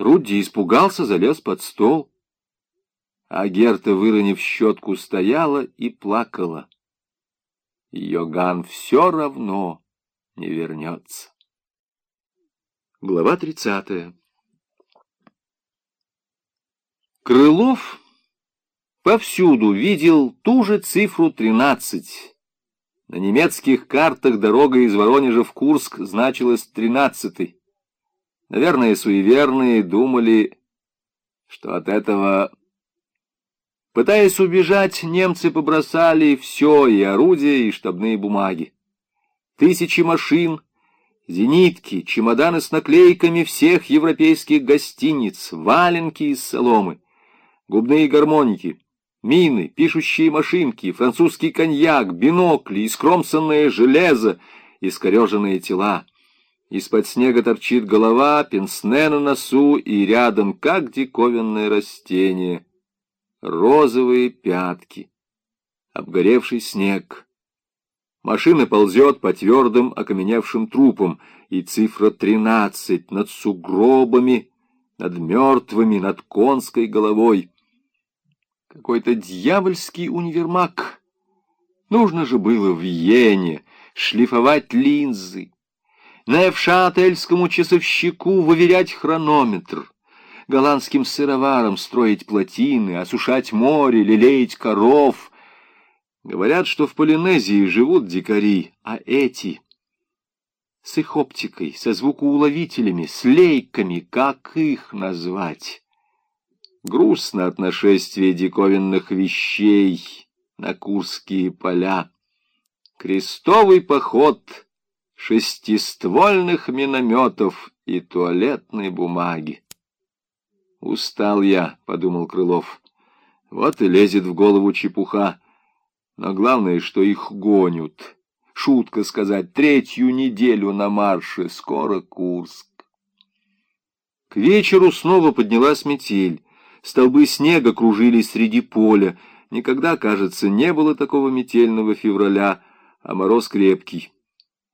Рудди испугался, залез под стол. А Герта, выронив щетку, стояла и плакала. Йоган все равно не вернется. Глава тридцатая. Крылов повсюду видел ту же цифру тринадцать. На немецких картах дорога из Воронежа в Курск значилась тринадцатой. Наверное, суеверные думали, что от этого... Пытаясь убежать, немцы побросали все, и орудия, и штабные бумаги. Тысячи машин, зенитки, чемоданы с наклейками всех европейских гостиниц, валенки из соломы, губные гармоники, мины, пишущие машинки, французский коньяк, бинокли, искромсанное железо, искореженные тела. Из-под снега торчит голова, пенсне на носу и рядом, как диковинное растение, розовые пятки, обгоревший снег. Машина ползет по твердым окаменевшим трупам, и цифра тринадцать над сугробами, над мертвыми, над конской головой. Какой-то дьявольский универмаг. Нужно же было в Йене шлифовать линзы, на Эвшаательскому часовщику выверять хронометр, голландским сыроварам строить плотины, осушать море, лелеять коров. Говорят, что в Полинезии живут дикари, а эти с их оптикой, со звукоуловителями, с лейками, как их назвать? Грустно от нашествия диковинных вещей на Курские поля. Крестовый поход шестиствольных минометов и туалетной бумаги. «Устал я», — подумал Крылов. «Вот и лезет в голову чепуха. Но главное, что их гонят. Шутка сказать, третью неделю на марше, скоро Курск». К вечеру снова поднялась метель. Столбы снега кружились среди поля. Никогда, кажется, не было такого метельного февраля, а мороз крепкий.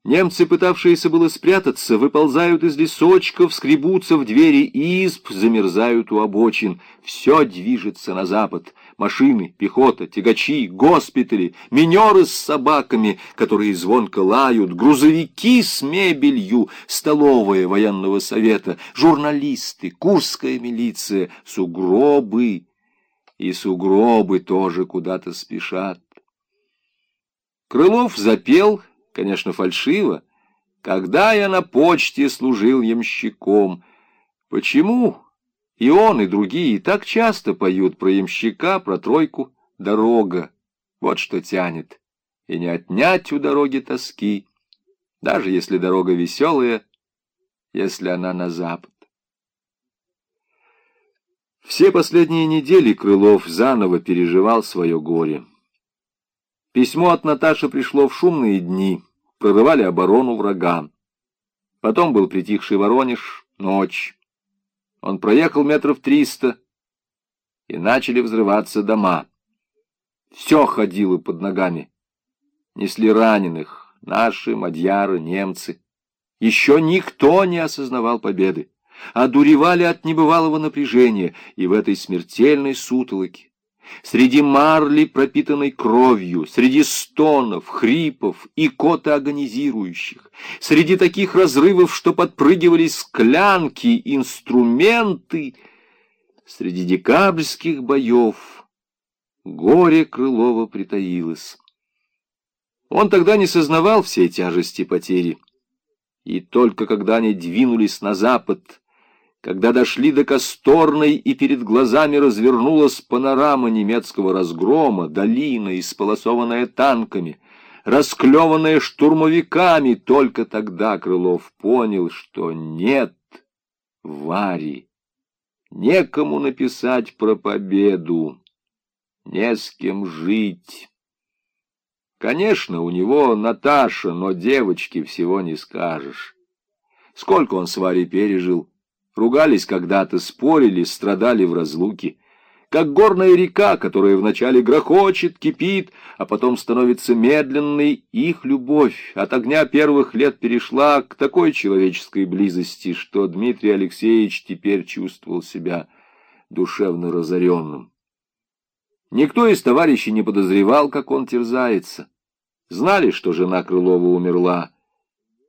Немцы, пытавшиеся было спрятаться, выползают из лесочков, скребутся в двери изб, замерзают у обочин. Все движется на запад. Машины, пехота, тягачи, госпитали, минеры с собаками, которые звонко лают, грузовики с мебелью, столовая военного совета, журналисты, курская милиция, сугробы. И сугробы тоже куда-то спешат. Крылов запел конечно, фальшиво, когда я на почте служил ямщиком. Почему и он, и другие так часто поют про ямщика, про тройку, дорога? Вот что тянет. И не отнять у дороги тоски, даже если дорога веселая, если она на запад. Все последние недели Крылов заново переживал свое горе. Письмо от Наташи пришло в шумные дни, прорывали оборону врага. Потом был притихший Воронеж, ночь. Он проехал метров триста, и начали взрываться дома. Все ходило под ногами. Несли раненых, наши, мадьяры, немцы. Еще никто не осознавал победы. Одуревали от небывалого напряжения, и в этой смертельной сутолоке Среди марли, пропитанной кровью, среди стонов, хрипов и кота агонизирующих, среди таких разрывов, что подпрыгивали склянки, инструменты, среди декабрьских боев горе Крылова притаилось. Он тогда не сознавал всей тяжести потери, и только когда они двинулись на запад, когда дошли до Косторной, и перед глазами развернулась панорама немецкого разгрома, долина, исполосованная танками, расклеванная штурмовиками, только тогда Крылов понял, что нет Вари. Некому написать про победу, не с кем жить. Конечно, у него Наташа, но девочки всего не скажешь. Сколько он с Варей пережил, Ругались когда-то, спорили, страдали в разлуке. как горная река, которая вначале грохочет, кипит, а потом становится медленной, их любовь от огня первых лет перешла к такой человеческой близости, что Дмитрий Алексеевич теперь чувствовал себя душевно разоренным. Никто из товарищей не подозревал, как он терзается. Знали, что жена Крылова умерла,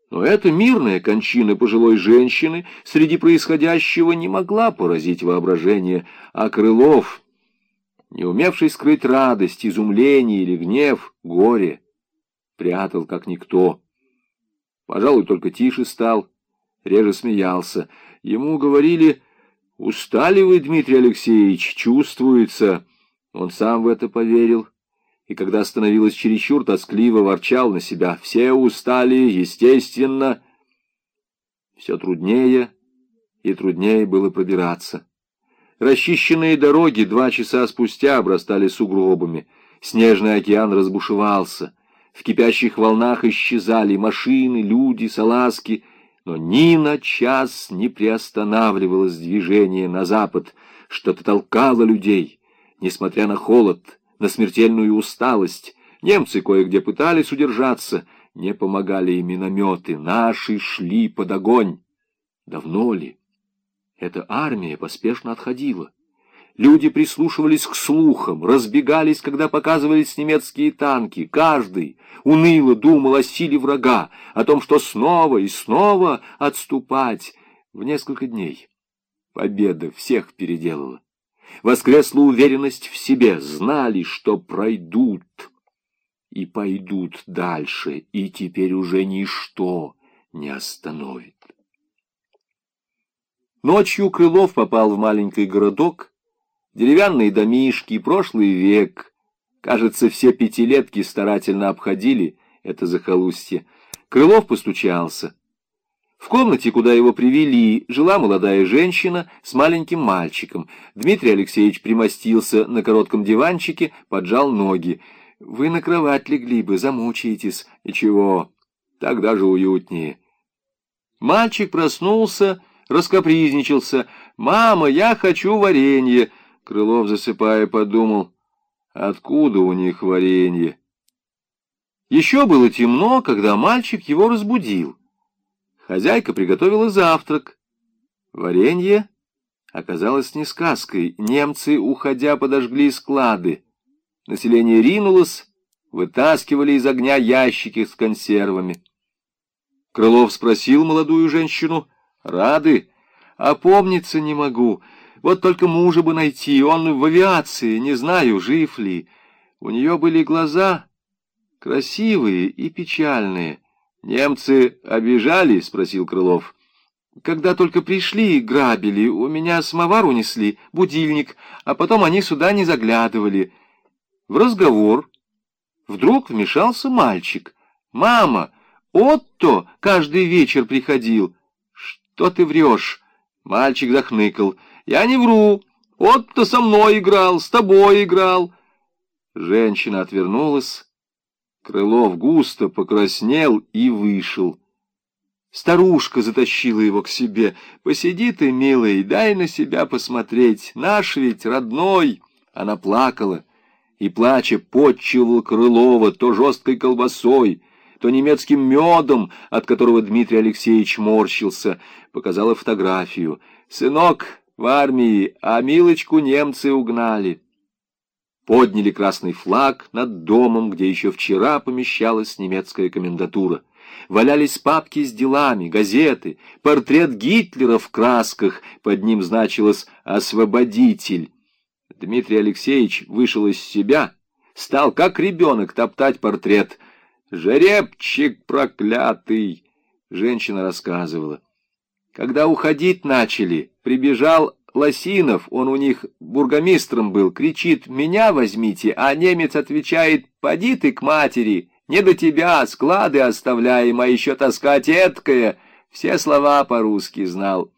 но эта мирная кончина пожилой женщины среди происходящего не могла поразить воображение, а Крылов, не умевший скрыть радость, изумление или гнев, горе, прятал как никто. Пожалуй, только тише стал, реже смеялся. Ему говорили, «Устали вы, Дмитрий Алексеевич, чувствуется». Он сам в это поверил и когда становилось чересчур тоскливо, ворчал на себя. Все устали, естественно. Все труднее и труднее было пробираться. Расчищенные дороги два часа спустя обрастали сугробами. Снежный океан разбушевался. В кипящих волнах исчезали машины, люди, салазки, но ни на час не приостанавливалось движение на запад. Что-то толкало людей, несмотря на холод, на смертельную усталость. Немцы кое-где пытались удержаться, не помогали и минометы, наши шли под огонь. Давно ли? Эта армия поспешно отходила. Люди прислушивались к слухам, разбегались, когда показывались немецкие танки. Каждый уныло думал о силе врага, о том, что снова и снова отступать в несколько дней. Победа всех переделала. Воскресла уверенность в себе, знали, что пройдут и пойдут дальше, и теперь уже ничто не остановит. Ночью Крылов попал в маленький городок, деревянные домишки, прошлый век. Кажется, все пятилетки старательно обходили это захолустье. Крылов постучался. В комнате, куда его привели, жила молодая женщина с маленьким мальчиком. Дмитрий Алексеевич примостился на коротком диванчике, поджал ноги. «Вы на кровать легли бы, замучаетесь. Ничего, так даже уютнее». Мальчик проснулся, раскопризничался. «Мама, я хочу варенье!» Крылов, засыпая, подумал, «Откуда у них варенье?» Еще было темно, когда мальчик его разбудил. Хозяйка приготовила завтрак. Варенье оказалось не сказкой. Немцы, уходя, подожгли склады. Население ринулось, вытаскивали из огня ящики с консервами. Крылов спросил молодую женщину, «Рады? Опомниться не могу. Вот только мужа бы найти, он в авиации, не знаю, жив ли. У нее были глаза красивые и печальные». «Немцы обижали?» — спросил Крылов. «Когда только пришли, грабили, у меня самовар унесли, будильник, а потом они сюда не заглядывали». В разговор вдруг вмешался мальчик. «Мама, Отто каждый вечер приходил». «Что ты врешь?» Мальчик захныкал. «Я не вру. Отто со мной играл, с тобой играл». Женщина отвернулась Крылов густо покраснел и вышел. Старушка затащила его к себе. «Посиди ты, милый, дай на себя посмотреть. Наш ведь родной!» Она плакала и, плача, подчивала Крылова то жесткой колбасой, то немецким медом, от которого Дмитрий Алексеевич морщился, показала фотографию. «Сынок в армии, а Милочку немцы угнали» подняли красный флаг над домом, где еще вчера помещалась немецкая комендатура. Валялись папки с делами, газеты, портрет Гитлера в красках, под ним значилось «Освободитель». Дмитрий Алексеевич вышел из себя, стал, как ребенок, топтать портрет. «Жеребчик проклятый!» — женщина рассказывала. Когда уходить начали, прибежал Лосинов, он у них бургомистром был, кричит «Меня возьмите», а немец отвечает «Поди ты к матери, не до тебя, склады оставляем, а еще таскать эткое». Все слова по-русски знал.